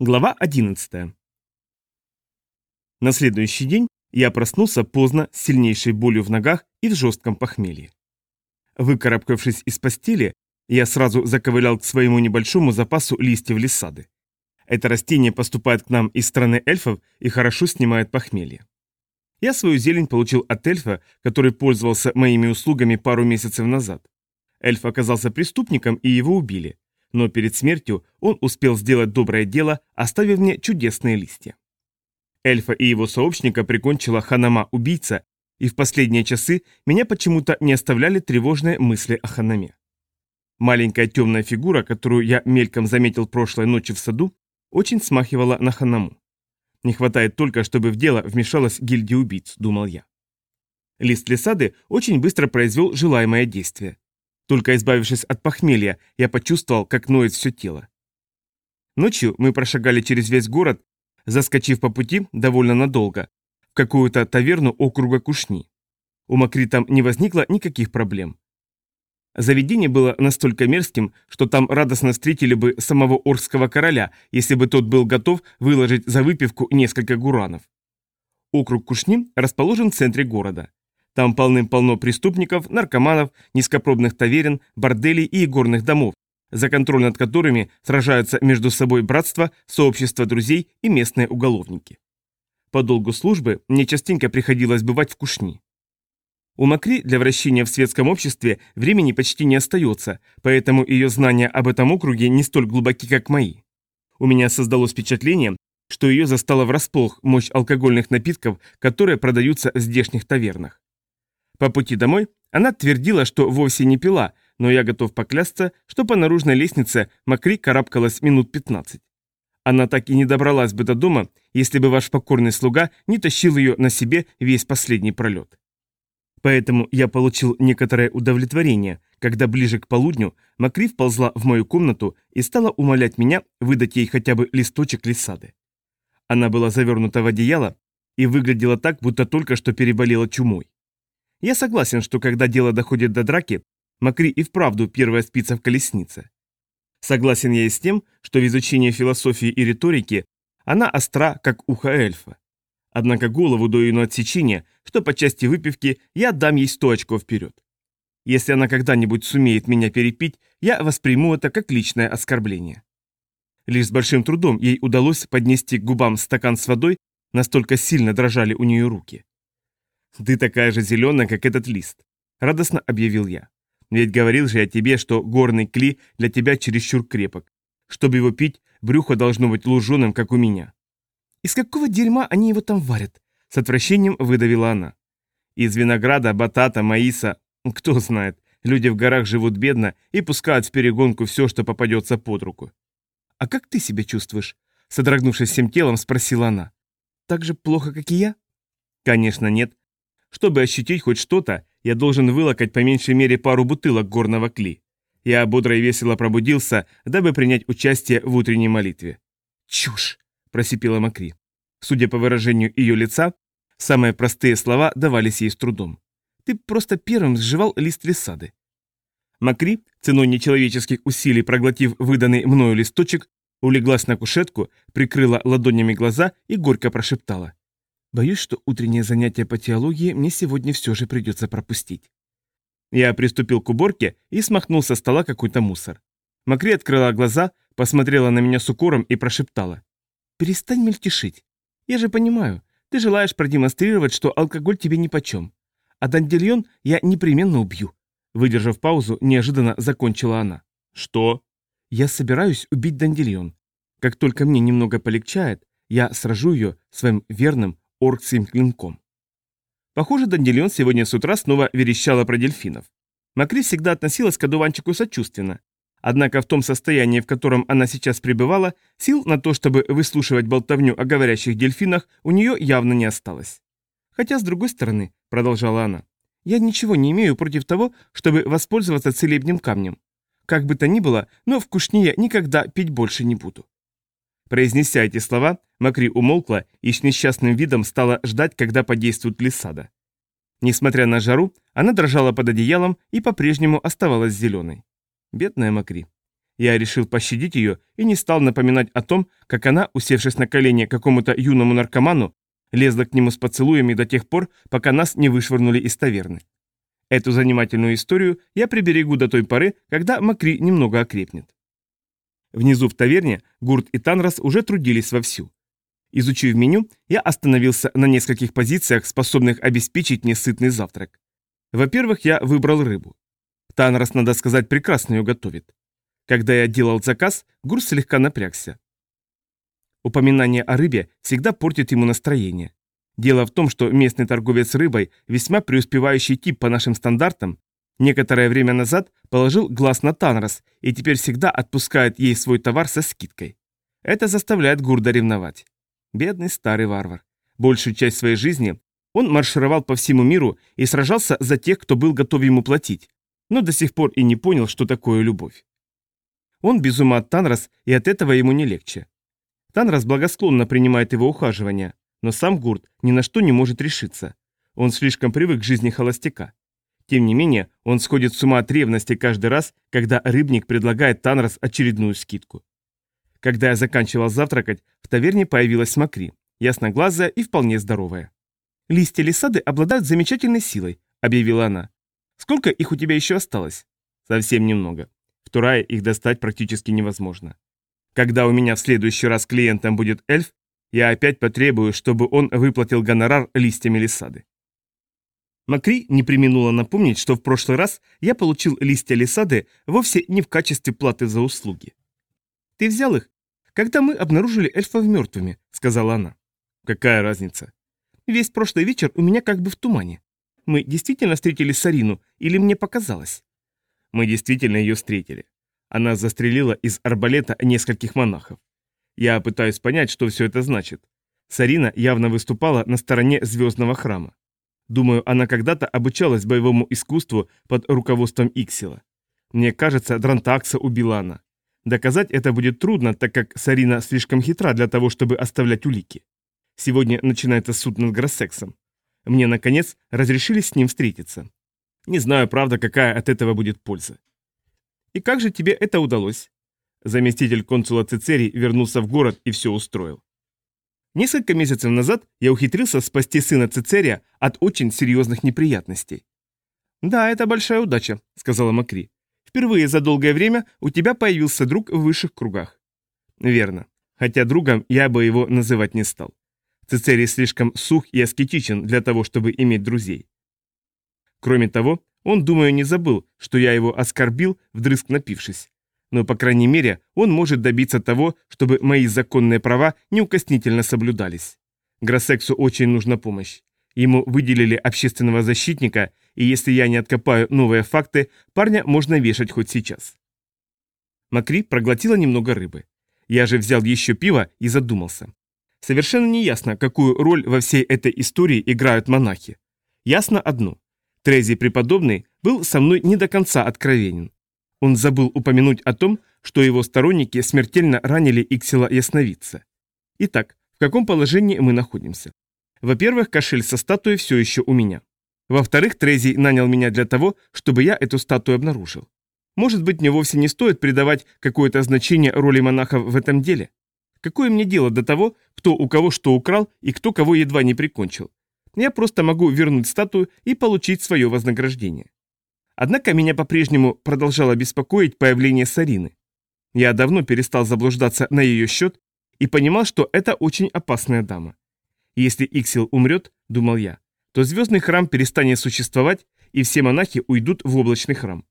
Глава 11. На следующий день я проснулся поздно с сильнейшей болью в ногах и в жестком похмелье. Выкарабкавшись из постели, я сразу заковылял к своему небольшому запасу листьев лисады. Это растение поступает к нам из страны эльфов и хорошо снимает похмелье. Я свою зелень получил от эльфа, который пользовался моими услугами пару месяцев назад. Эльф оказался преступником, и его убили но перед смертью он успел сделать доброе дело, оставив мне чудесные листья. Эльфа и его сообщника прикончила Ханама-убийца, и в последние часы меня почему-то не оставляли тревожные мысли о Ханаме. Маленькая темная фигура, которую я мельком заметил прошлой ночью в саду, очень смахивала на Ханаму. Не хватает только, чтобы в дело вмешалась гильдия убийц, думал я. Лист лисады очень быстро произвел желаемое действие. Только избавившись от похмелья, я почувствовал, как ноет все тело. Ночью мы прошагали через весь город, заскочив по пути довольно надолго, в какую-то таверну округа Кушни. У Макри там не возникло никаких проблем. Заведение было настолько мерзким, что там радостно встретили бы самого Орского короля, если бы тот был готов выложить за выпивку несколько гуранов. Округ Кушни расположен в центре города. Там полным-полно преступников, наркоманов, низкопробных таверен, борделей и игорных домов, за контроль над которыми сражаются между собой братство, сообщество друзей и местные уголовники. По долгу службы мне частенько приходилось бывать в Кушни. У Макри для вращения в светском обществе времени почти не остается, поэтому ее знания об этом округе не столь глубоки, как мои. У меня создалось впечатление, что ее застала врасплох мощь алкогольных напитков, которые продаются в здешних тавернах. По пути домой она твердила, что вовсе не пила, но я готов поклясться, что по наружной лестнице Макри карабкалась минут 15. Она так и не добралась бы до дома, если бы ваш покорный слуга не тащил ее на себе весь последний пролет. Поэтому я получил некоторое удовлетворение, когда ближе к полудню Макри вползла в мою комнату и стала умолять меня выдать ей хотя бы листочек лисады. Она была завернута в одеяло и выглядела так, будто только что переболела чумой. Я согласен, что когда дело доходит до драки, Макри и вправду первая спица в колеснице. Согласен я и с тем, что в изучении философии и риторики она остра, как ухо эльфа. Однако голову до иного отсечения, что по части выпивки я отдам ей сто очков вперед. Если она когда-нибудь сумеет меня перепить, я восприму это как личное оскорбление. Лишь с большим трудом ей удалось поднести к губам стакан с водой, настолько сильно дрожали у нее руки. «Ты такая же зеленая, как этот лист», — радостно объявил я. «Ведь говорил же я тебе, что горный кли для тебя чересчур крепок. Чтобы его пить, брюхо должно быть луженым, как у меня». «Из какого дерьма они его там варят?» — с отвращением выдавила она. «Из винограда, батата, маиса. Кто знает, люди в горах живут бедно и пускают в перегонку все, что попадется под руку». «А как ты себя чувствуешь?» — содрогнувшись всем телом, спросила она. «Так же плохо, как и я?» «Конечно нет», чтобы ощутить хоть что-то, я должен вылокать по меньшей мере пару бутылок горного кли. Я бодро и весело пробудился, дабы принять участие в утренней молитве. «Чушь!» – просипела Макри. Судя по выражению ее лица, самые простые слова давались ей с трудом. «Ты просто первым сживал лист лисады». Макри, ценой нечеловеческих усилий проглотив выданный мною листочек, улеглась на кушетку, прикрыла ладонями глаза и горько прошептала. Боюсь, что утреннее занятие по теологии мне сегодня все же придется пропустить. Я приступил к уборке и смахнул со стола какой-то мусор. Макри открыла глаза, посмотрела на меня с укором и прошептала. «Перестань мельтешить. Я же понимаю, ты желаешь продемонстрировать, что алкоголь тебе нипочем. А Дандельон я непременно убью». Выдержав паузу, неожиданно закончила она. «Что?» «Я собираюсь убить Дандельон. Как только мне немного полегчает, я сражу ее своим верным, оркским клинком. Похоже, Данделион сегодня с утра снова верещала про дельфинов. Макри всегда относилась к одуванчику сочувственно. Однако в том состоянии, в котором она сейчас пребывала, сил на то, чтобы выслушивать болтовню о говорящих дельфинах, у нее явно не осталось. Хотя, с другой стороны, продолжала она, я ничего не имею против того, чтобы воспользоваться целебным камнем. Как бы то ни было, но в кушне я никогда пить больше не буду. Произнеся эти слова, Макри умолкла и с несчастным видом стала ждать, когда подействует лисада. Несмотря на жару, она дрожала под одеялом и по-прежнему оставалась зеленой. Бедная Макри. Я решил пощадить ее и не стал напоминать о том, как она, усевшись на колени какому-то юному наркоману, лезла к нему с поцелуями до тех пор, пока нас не вышвырнули из таверны. Эту занимательную историю я приберегу до той поры, когда Макри немного окрепнет. Внизу в таверне Гурт и Танрос уже трудились вовсю. Изучив меню, я остановился на нескольких позициях, способных обеспечить мне сытный завтрак. Во-первых, я выбрал рыбу. Танрос, надо сказать, прекрасно ее готовит. Когда я делал заказ, Гурт слегка напрягся. Упоминание о рыбе всегда портит ему настроение. Дело в том, что местный торговец рыбой, весьма преуспевающий тип по нашим стандартам, некоторое время назад положил глаз на Танрос и теперь всегда отпускает ей свой товар со скидкой. Это заставляет Гурда ревновать. Бедный старый варвар. Большую часть своей жизни он маршировал по всему миру и сражался за тех, кто был готов ему платить, но до сих пор и не понял, что такое любовь. Он без ума от Танрос, и от этого ему не легче. Танрос благосклонно принимает его ухаживание, но сам Гурт ни на что не может решиться. Он слишком привык к жизни холостяка. Тем не менее, он сходит с ума от ревности каждый раз, когда рыбник предлагает Танрос очередную скидку. Когда я заканчивал завтракать, в таверне появилась Макри, ясноглазая и вполне здоровая. «Листья лисады обладают замечательной силой», — объявила она. «Сколько их у тебя еще осталось?» «Совсем немного. В Турае их достать практически невозможно. Когда у меня в следующий раз клиентом будет эльф, я опять потребую, чтобы он выплатил гонорар листьями лисады. Макри не применула напомнить, что в прошлый раз я получил листья лисады вовсе не в качестве платы за услуги. «Ты взял их, когда мы обнаружили эльфов мертвыми», — сказала она. «Какая разница?» «Весь прошлый вечер у меня как бы в тумане. Мы действительно встретили Сарину, или мне показалось?» «Мы действительно ее встретили. Она застрелила из арбалета нескольких монахов. Я пытаюсь понять, что все это значит. Сарина явно выступала на стороне Звездного храма. Думаю, она когда-то обучалась боевому искусству под руководством Иксила. Мне кажется, Дрантакса убила она. Доказать это будет трудно, так как Сарина слишком хитра для того, чтобы оставлять улики. Сегодня начинается суд над Гроссексом. Мне, наконец, разрешили с ним встретиться. Не знаю, правда, какая от этого будет польза. И как же тебе это удалось? Заместитель консула Цицерий вернулся в город и все устроил. Несколько месяцев назад я ухитрился спасти сына Цицерия от очень серьезных неприятностей. «Да, это большая удача», — сказала Макри. «Впервые за долгое время у тебя появился друг в высших кругах». «Верно. Хотя другом я бы его называть не стал. Цицерий слишком сух и аскетичен для того, чтобы иметь друзей. Кроме того, он, думаю, не забыл, что я его оскорбил, вдрызг напившись но, по крайней мере, он может добиться того, чтобы мои законные права неукоснительно соблюдались. Гроссексу очень нужна помощь. Ему выделили общественного защитника, и если я не откопаю новые факты, парня можно вешать хоть сейчас. Макри проглотила немного рыбы. Я же взял еще пиво и задумался. Совершенно не ясно, какую роль во всей этой истории играют монахи. Ясно одно. Трези преподобный был со мной не до конца откровенен. Он забыл упомянуть о том, что его сторонники смертельно ранили Иксила Ясновидца. Итак, в каком положении мы находимся? Во-первых, кошель со статуей все еще у меня. Во-вторых, Трезий нанял меня для того, чтобы я эту статую обнаружил. Может быть, мне вовсе не стоит придавать какое-то значение роли монахов в этом деле? Какое мне дело до того, кто у кого что украл и кто кого едва не прикончил? Я просто могу вернуть статую и получить свое вознаграждение. Однако меня по-прежнему продолжало беспокоить появление Сарины. Я давно перестал заблуждаться на ее счет и понимал, что это очень опасная дама. Если Иксил умрет, думал я, то звездный храм перестанет существовать, и все монахи уйдут в облачный храм.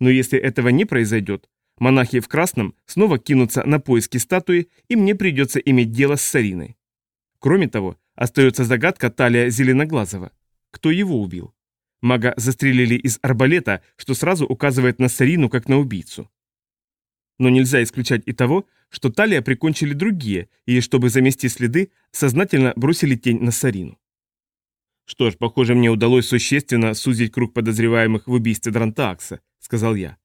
Но если этого не произойдет, монахи в красном снова кинутся на поиски статуи, и мне придется иметь дело с Сариной. Кроме того, остается загадка Талия Зеленоглазого. Кто его убил? Мага застрелили из арбалета, что сразу указывает на Сарину как на убийцу. Но нельзя исключать и того, что Талия прикончили другие, и, чтобы замести следы, сознательно бросили тень на Сарину. «Что ж, похоже, мне удалось существенно сузить круг подозреваемых в убийстве Дрантаакса», — сказал я.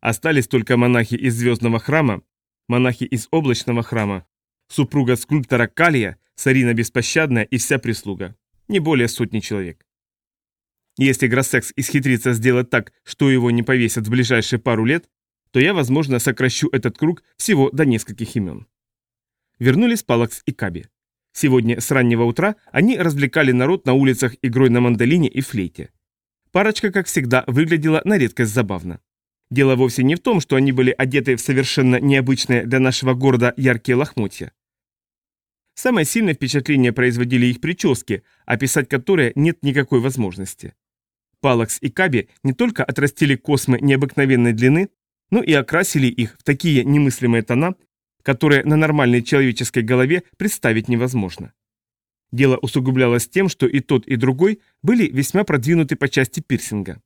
Остались только монахи из Звездного храма, монахи из Облачного храма, супруга скульптора Калия, Сарина Беспощадная и вся прислуга. Не более сотни человек. Если Гроссекс исхитрится сделать так, что его не повесят в ближайшие пару лет, то я, возможно, сокращу этот круг всего до нескольких имен. Вернулись Палакс и Каби. Сегодня с раннего утра они развлекали народ на улицах игрой на мандолине и флейте. Парочка, как всегда, выглядела на редкость забавно. Дело вовсе не в том, что они были одеты в совершенно необычные для нашего города яркие лохмотья. Самое сильное впечатление производили их прически, описать которые нет никакой возможности. Палакс и Каби не только отрастили космы необыкновенной длины, но и окрасили их в такие немыслимые тона, которые на нормальной человеческой голове представить невозможно. Дело усугублялось тем, что и тот, и другой были весьма продвинуты по части пирсинга.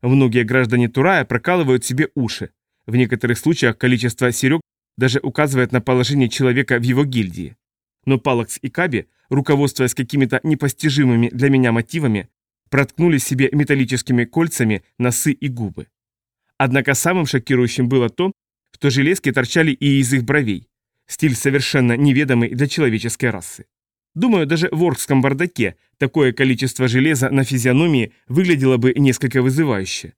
Многие граждане Турая прокалывают себе уши. В некоторых случаях количество серег даже указывает на положение человека в его гильдии. Но Палакс и Каби, руководствуясь какими-то непостижимыми для меня мотивами, проткнули себе металлическими кольцами носы и губы. Однако самым шокирующим было то, что железки торчали и из их бровей. Стиль совершенно неведомый для человеческой расы. Думаю, даже в оркском бардаке такое количество железа на физиономии выглядело бы несколько вызывающе.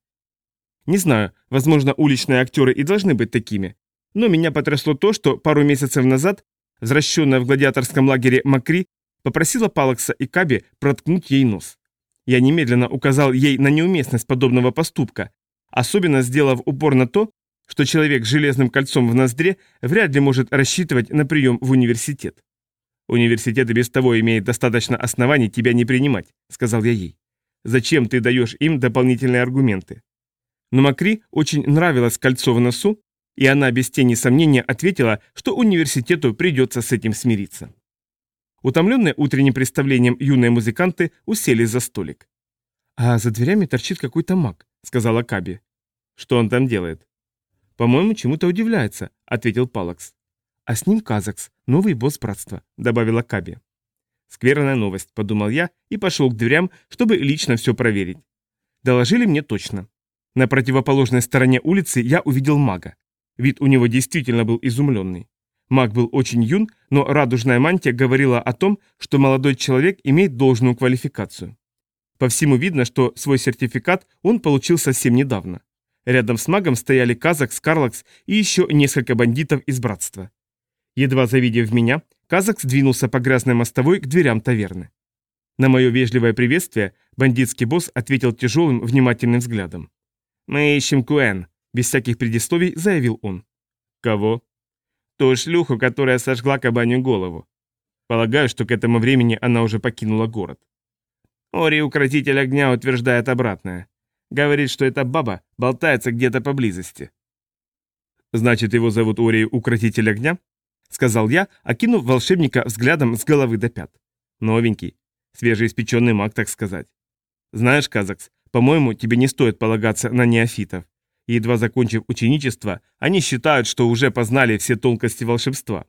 Не знаю, возможно, уличные актеры и должны быть такими, но меня потрясло то, что пару месяцев назад возвращенная в гладиаторском лагере Макри попросила Палакса и Каби проткнуть ей нос. Я немедленно указал ей на неуместность подобного поступка, особенно сделав упор на то, что человек с железным кольцом в ноздре вряд ли может рассчитывать на прием в университет. «Университет без того имеет достаточно оснований тебя не принимать», — сказал я ей. «Зачем ты даешь им дополнительные аргументы?» Но Макри очень нравилось кольцо в носу, и она без тени сомнения ответила, что университету придется с этим смириться. Утомленные утренним представлением юные музыканты уселись за столик. «А за дверями торчит какой-то маг», — сказала Каби. «Что он там делает?» «По-моему, чему-то удивляется», — ответил Палакс. «А с ним Казакс, новый босс братства», — добавила Каби. «Скверная новость», — подумал я и пошел к дверям, чтобы лично все проверить. Доложили мне точно. На противоположной стороне улицы я увидел мага. Вид у него действительно был изумленный. Маг был очень юн, но радужная мантия говорила о том, что молодой человек имеет должную квалификацию. По всему видно, что свой сертификат он получил совсем недавно. Рядом с магом стояли Казак, Скарлакс и еще несколько бандитов из братства. Едва завидев меня, Казак сдвинулся по грязной мостовой к дверям таверны. На мое вежливое приветствие бандитский босс ответил тяжелым, внимательным взглядом. «Мы ищем Куэн», — без всяких предисловий заявил он. «Кого?» «Ту шлюху, которая сожгла кабанью голову. Полагаю, что к этому времени она уже покинула город». Ори, укротитель огня, утверждает обратное. Говорит, что эта баба болтается где-то поблизости. «Значит, его зовут Ори, укротитель огня?» — сказал я, окинув волшебника взглядом с головы до пят. Новенький, свежеиспеченный маг, так сказать. Знаешь, Казакс, по-моему, тебе не стоит полагаться на неофитов. Едва закончив ученичество, они считают, что уже познали все тонкости волшебства.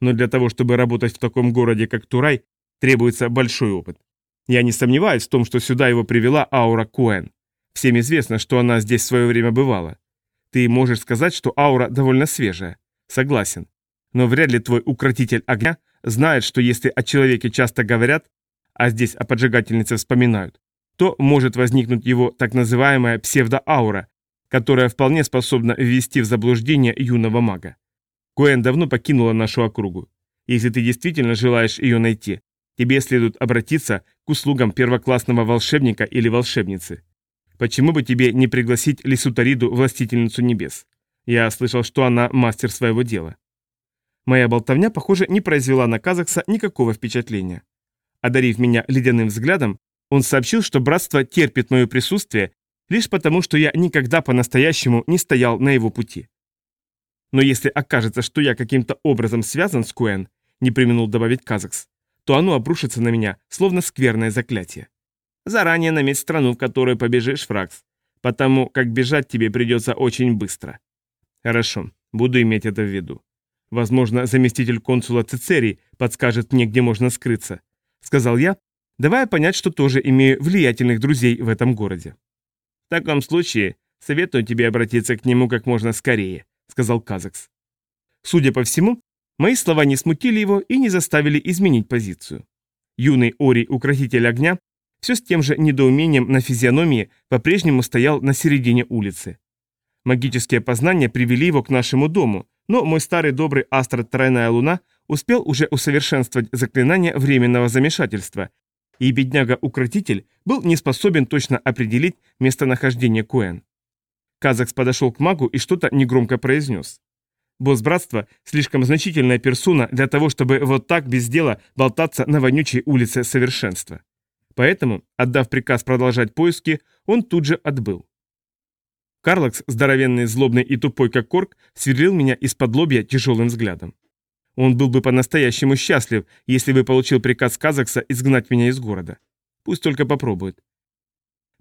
Но для того, чтобы работать в таком городе, как Турай, требуется большой опыт. Я не сомневаюсь в том, что сюда его привела аура Куэн. Всем известно, что она здесь в свое время бывала. Ты можешь сказать, что аура довольно свежая. Согласен но вряд ли твой укротитель огня знает, что если о человеке часто говорят, а здесь о поджигательнице вспоминают, то может возникнуть его так называемая псевдоаура, которая вполне способна ввести в заблуждение юного мага. Коэн давно покинула нашу округу. Если ты действительно желаешь ее найти, тебе следует обратиться к услугам первоклассного волшебника или волшебницы. Почему бы тебе не пригласить Лисутариду, властительницу небес? Я слышал, что она мастер своего дела. Моя болтовня, похоже, не произвела на Казакса никакого впечатления. Одарив меня ледяным взглядом, он сообщил, что братство терпит мое присутствие лишь потому, что я никогда по-настоящему не стоял на его пути. Но если окажется, что я каким-то образом связан с Куэн, не применул добавить Казакс, то оно обрушится на меня, словно скверное заклятие. Заранее наметь страну, в которую побежишь, Фракс, потому как бежать тебе придется очень быстро. Хорошо, буду иметь это в виду. Возможно, заместитель консула Цицерий подскажет мне, где можно скрыться», — сказал я, давая понять, что тоже имею влиятельных друзей в этом городе. «В таком случае советую тебе обратиться к нему как можно скорее», — сказал Казакс. Судя по всему, мои слова не смутили его и не заставили изменить позицию. Юный Ори, укротитель огня, все с тем же недоумением на физиономии по-прежнему стоял на середине улицы. Магические познания привели его к нашему дому, но мой старый добрый Астрад Тройная Луна успел уже усовершенствовать заклинание временного замешательства, и бедняга-укротитель был не способен точно определить местонахождение Куэн. Казакс подошел к магу и что-то негромко произнес. Босс братства – слишком значительная персона для того, чтобы вот так без дела болтаться на вонючей улице совершенства. Поэтому, отдав приказ продолжать поиски, он тут же отбыл. Карлакс, здоровенный, злобный и тупой, как корк, сверлил меня из-под лобья тяжелым взглядом. Он был бы по-настоящему счастлив, если бы получил приказ Казакса изгнать меня из города. Пусть только попробует.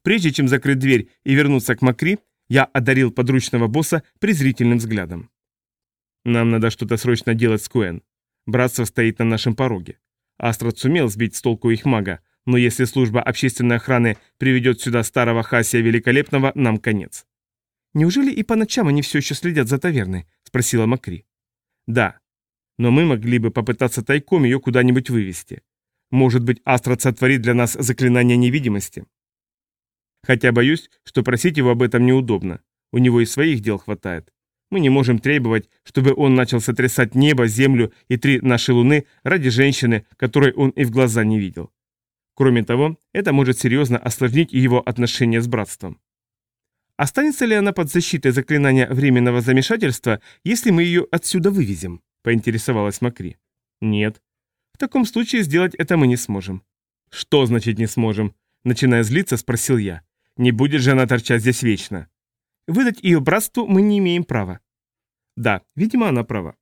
Прежде чем закрыть дверь и вернуться к Макри, я одарил подручного босса презрительным взглядом. Нам надо что-то срочно делать с Куэн. Братство стоит на нашем пороге. Астрад сумел сбить с толку их мага, но если служба общественной охраны приведет сюда старого Хасия Великолепного, нам конец. «Неужели и по ночам они все еще следят за таверной?» – спросила Макри. «Да. Но мы могли бы попытаться тайком ее куда-нибудь вывести. Может быть, Астрад сотворит для нас заклинание невидимости. Хотя боюсь, что просить его об этом неудобно. У него и своих дел хватает. Мы не можем требовать, чтобы он начал сотрясать небо, землю и три наши луны ради женщины, которой он и в глаза не видел. Кроме того, это может серьезно осложнить его отношения с братством. Останется ли она под защитой заклинания временного замешательства, если мы ее отсюда вывезем? Поинтересовалась Макри. Нет. В таком случае сделать это мы не сможем. Что значит не сможем? Начиная злиться, спросил я. Не будет же она торчать здесь вечно. Выдать ее братству мы не имеем права. Да, видимо, она права.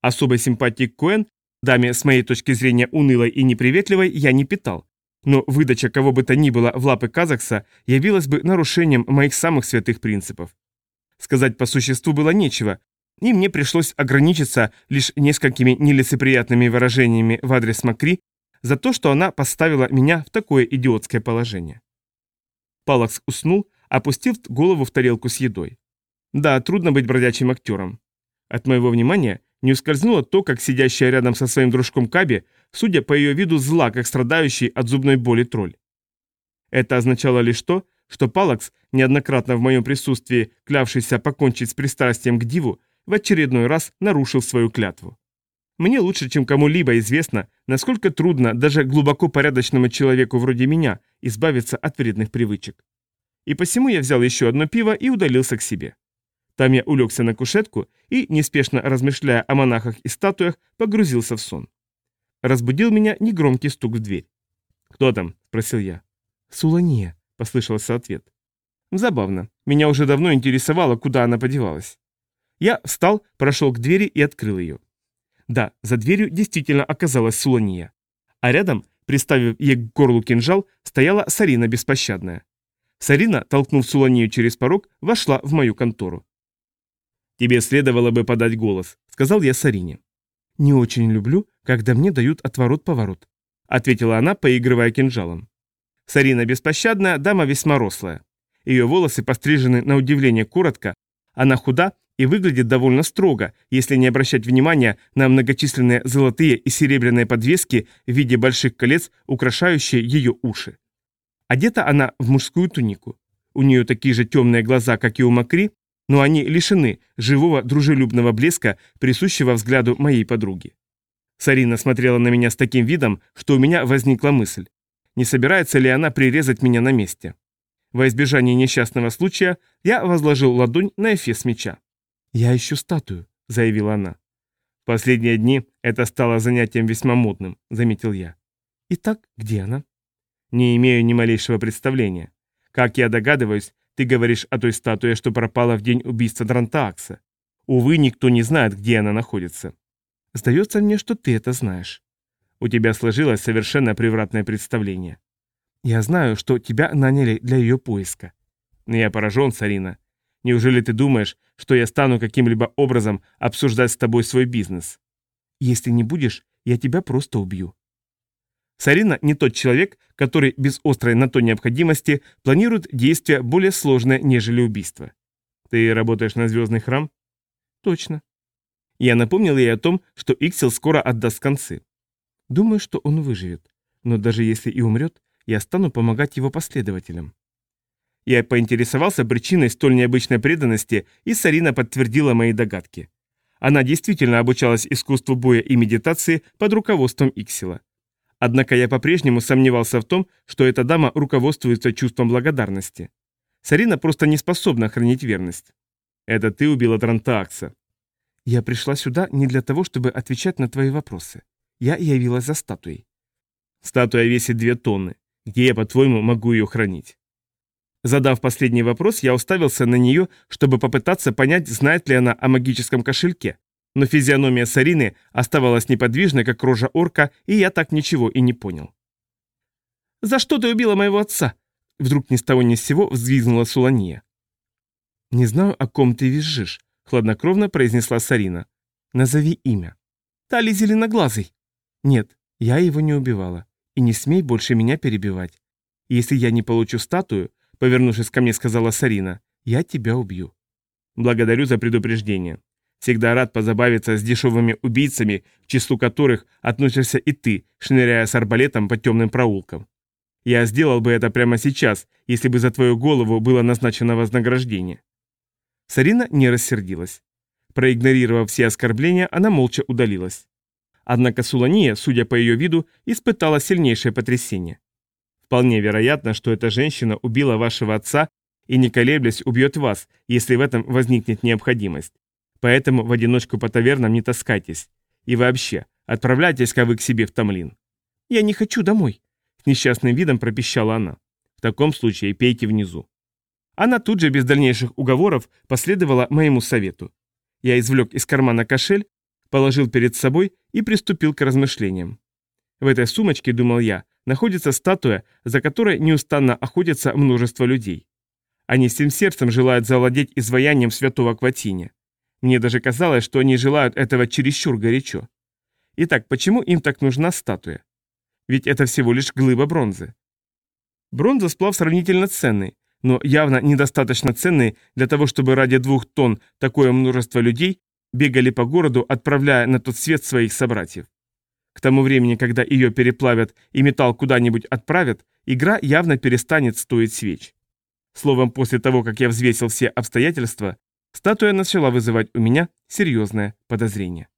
Особой симпатии к Коэн, даме с моей точки зрения унылой и неприветливой, я не питал. Но выдача кого бы то ни было в лапы Казакса явилась бы нарушением моих самых святых принципов. Сказать по существу было нечего, и мне пришлось ограничиться лишь несколькими нелицеприятными выражениями в адрес Макри за то, что она поставила меня в такое идиотское положение. Палакс уснул, опустив голову в тарелку с едой. Да, трудно быть бродячим актером. От моего внимания не ускользнуло то, как сидящая рядом со своим дружком Каби, судя по ее виду, зла, как страдающий от зубной боли тролль. Это означало лишь то, что Палакс, неоднократно в моем присутствии клявшийся покончить с пристрастием к диву, в очередной раз нарушил свою клятву. Мне лучше, чем кому-либо известно, насколько трудно даже глубоко порядочному человеку вроде меня избавиться от вредных привычек. И посему я взял еще одно пиво и удалился к себе. Там я улегся на кушетку и, неспешно размышляя о монахах и статуях, погрузился в сон. Разбудил меня негромкий стук в дверь. «Кто там?» – спросил я. «Сулания», – послышался ответ. Забавно. Меня уже давно интересовало, куда она подевалась. Я встал, прошел к двери и открыл ее. Да, за дверью действительно оказалась Сулания. А рядом, приставив ей к горлу кинжал, стояла Сарина Беспощадная. Сарина, толкнув Суланию через порог, вошла в мою контору. «Тебе следовало бы подать голос», — сказал я Сарине. «Не очень люблю, когда мне дают отворот-поворот», — ответила она, поигрывая кинжалом. Сарина беспощадная, дама весьма рослая. Ее волосы пострижены на удивление коротко, она худа и выглядит довольно строго, если не обращать внимания на многочисленные золотые и серебряные подвески в виде больших колец, украшающие ее уши. Одета она в мужскую тунику. У нее такие же темные глаза, как и у Макри, но они лишены живого дружелюбного блеска, присущего взгляду моей подруги. Сарина смотрела на меня с таким видом, что у меня возникла мысль. Не собирается ли она прирезать меня на месте? Во избежание несчастного случая я возложил ладонь на эфес меча. «Я ищу статую», — заявила она. «В последние дни это стало занятием весьма модным», — заметил я. «Итак, где она?» «Не имею ни малейшего представления. Как я догадываюсь, ты говоришь о той статуе, что пропала в день убийства Дрантаакса. Увы, никто не знает, где она находится. Сдается мне, что ты это знаешь. У тебя сложилось совершенно превратное представление. Я знаю, что тебя наняли для ее поиска. Я поражен, Сарина. Неужели ты думаешь, что я стану каким-либо образом обсуждать с тобой свой бизнес? Если не будешь, я тебя просто убью. Сарина не тот человек, который без острой на то необходимости планирует действия более сложные, нежели убийство. Ты работаешь на звездный храм? Точно. Я напомнил ей о том, что Иксел скоро отдаст концы. Думаю, что он выживет. Но даже если и умрет, я стану помогать его последователям. Я поинтересовался причиной столь необычной преданности, и Сарина подтвердила мои догадки. Она действительно обучалась искусству боя и медитации под руководством Иксила. Однако я по-прежнему сомневался в том, что эта дама руководствуется чувством благодарности. Сарина просто не способна хранить верность. Это ты убила Трантаакса. Я пришла сюда не для того, чтобы отвечать на твои вопросы. Я явилась за статуей. Статуя весит две тонны. Где я, по-твоему, могу ее хранить? Задав последний вопрос, я уставился на нее, чтобы попытаться понять, знает ли она о магическом кошельке. Но физиономия Сарины оставалась неподвижной, как рожа орка, и я так ничего и не понял. «За что ты убила моего отца?» Вдруг ни с того ни с сего взвизгнула Сулания. «Не знаю, о ком ты визжишь», — хладнокровно произнесла Сарина. «Назови имя». «Тали зеленоглазый». «Нет, я его не убивала. И не смей больше меня перебивать. Если я не получу статую, Повернувшись ко мне, сказала Сарина, я тебя убью. Благодарю за предупреждение. Всегда рад позабавиться с дешевыми убийцами, к числу которых относишься и ты, шныряя с арбалетом по темным проулкам. Я сделал бы это прямо сейчас, если бы за твою голову было назначено вознаграждение. Сарина не рассердилась. Проигнорировав все оскорбления, она молча удалилась. Однако Сулания, судя по ее виду, испытала сильнейшее потрясение. Вполне вероятно, что эта женщина убила вашего отца и, не колеблясь, убьет вас, если в этом возникнет необходимость. Поэтому в одиночку по тавернам не таскайтесь. И вообще, отправляйтесь-ка вы к себе в Тамлин. Я не хочу домой, с несчастным видом пропищала она. В таком случае пейте внизу. Она тут же без дальнейших уговоров последовала моему совету. Я извлек из кармана кошель, положил перед собой и приступил к размышлениям. В этой сумочке, думал я, находится статуя, за которой неустанно охотятся множество людей. Они всем сердцем желают завладеть изваянием святого Кватиня. Мне даже казалось, что они желают этого чересчур горячо. Итак, почему им так нужна статуя? Ведь это всего лишь глыба бронзы. Бронза сплав сравнительно ценный, но явно недостаточно ценный для того, чтобы ради двух тонн такое множество людей бегали по городу, отправляя на тот свет своих собратьев. К тому времени, когда ее переплавят и металл куда-нибудь отправят, игра явно перестанет стоить свеч. Словом, после того, как я взвесил все обстоятельства, статуя начала вызывать у меня серьезное подозрение.